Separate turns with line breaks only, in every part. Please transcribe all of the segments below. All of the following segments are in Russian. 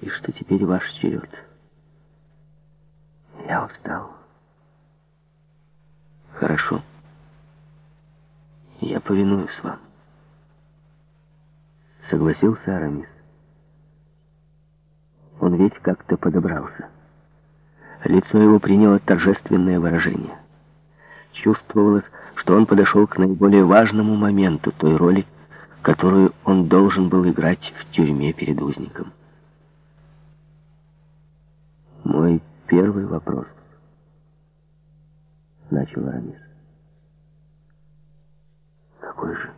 и что теперь ваш черед. Я устал. Хорошо. Я повинуюсь вам. Согласился Арамис. Он ведь как-то подобрался. Лицо его приняло торжественное выражение. Чувствовалось, что он подошел к наиболее важному моменту той роли, которую он должен был играть в тюрьме перед узником. «Мой первый вопрос», — начал Арамис. «Какой же?»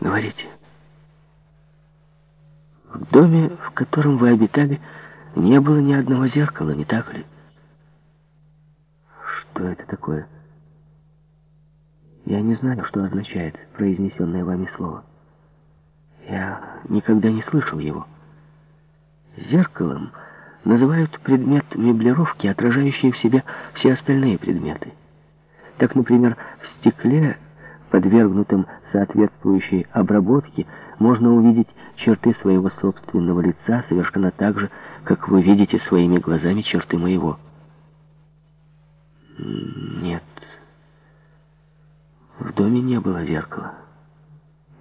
«Говорите». «В доме, в котором вы обитали, не было ни одного зеркала, не так ли?» «Что это такое?» «Я не знаю, что означает произнесенное вами слово. Я никогда не слышал его. Зеркалом называют предмет меблировки, отражающий в себе все остальные предметы. Так, например, в стекле, подвергнутом соответствующей обработке, можно увидеть черты своего собственного лица совершенно так же, как вы видите своими глазами черты моего. Нет, в доме не было зеркала,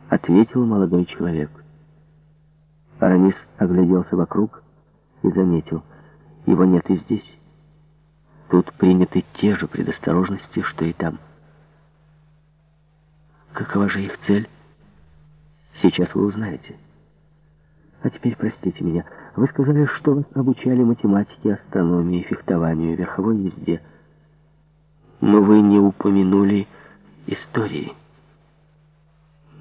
ответил молодой человек. Арамис огляделся вокруг и заметил, его нет и здесь. Тут приняты те же предосторожности, что и там. Какова же их цель? Сейчас вы узнаете. А теперь простите меня. Вы сказали, что вас обучали математике, астрономии, фехтованию, верховой езде. Но вы не упомянули истории.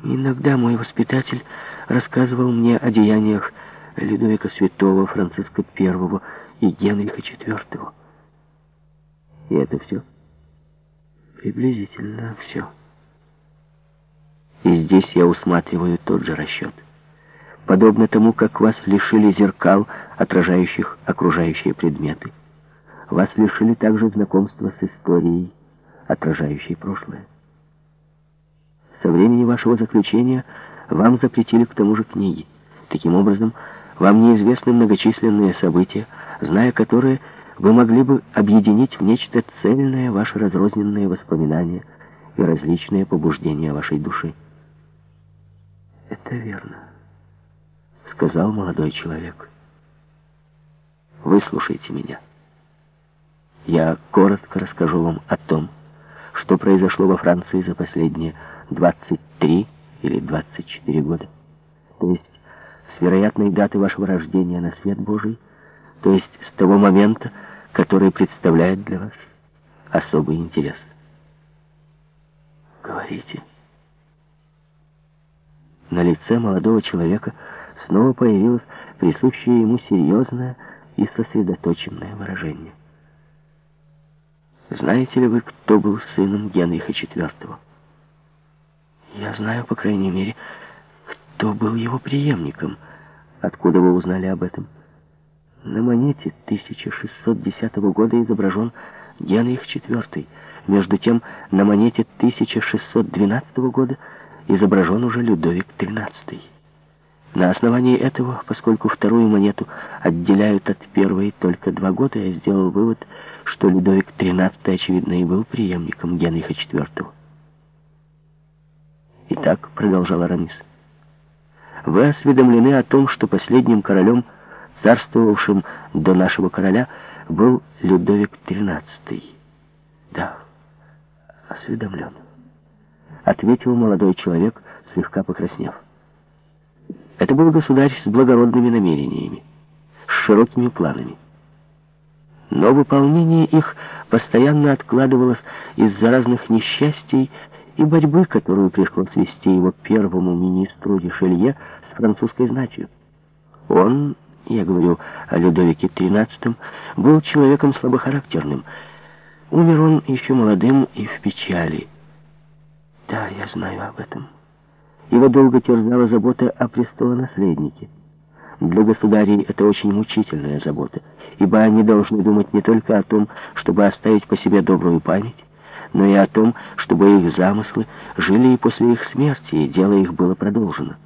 Иногда мой воспитатель рассказывал мне о деяниях Людовика Святого, Франциска I и Генриха IV. И это все? Приблизительно все. И здесь я усматриваю тот же расчет. Подобно тому, как вас лишили зеркал, отражающих окружающие предметы. Вас лишили также знакомства с историей, отражающей прошлое. Со времени вашего заключения вам запретили к тому же книги. Таким образом, вам неизвестны многочисленные события, зная которые, вы могли бы объединить в нечто цельное ваши разрозненные воспоминания и различные побуждения вашей души. «Это верно», — сказал молодой человек. «Выслушайте меня. Я коротко расскажу вам о том, что произошло во Франции за последние 23 или 24 года. То есть с вероятной даты вашего рождения на свет Божий, то есть с того момента, который представляет для вас особый интерес. Говорите. На лице молодого человека снова появилось присущее ему серьезное и сосредоточенное выражение. Знаете ли вы, кто был сыном Генриха IV? Я знаю, по крайней мере, кто был его преемником. Откуда вы узнали об этом? На монете 1610 года изображен Генрих IV. Между тем, на монете 1612 года изображен уже Людовик XIII. На основании этого, поскольку вторую монету отделяют от первой только два года, я сделал вывод, что Людовик XIII, очевидно, и был преемником Генриха IV. «Итак», — продолжал Арамис, — «вы осведомлены о том, что последним королем, царствовавшим до нашего короля, был Людовик XIII». «Да, осведомлен», — ответил молодой человек, слегка покраснев. Это был государь с благородными намерениями, с широкими планами. Но выполнение их постоянно откладывалось из-за разных несчастий и борьбы, которую пришлось вести его первому министру Ришелье с французской знатью. Он, я говорю о Людовике XIII, был человеком слабохарактерным. Умер он еще молодым и в печали. Да, я знаю об этом. Его долго терзала забота о престолонаследнике. Для государей это очень мучительная забота, ибо они должны думать не только о том, чтобы оставить по себе добрую память, но и о том, чтобы их замыслы жили и после их смерти, и дело их было продолжено.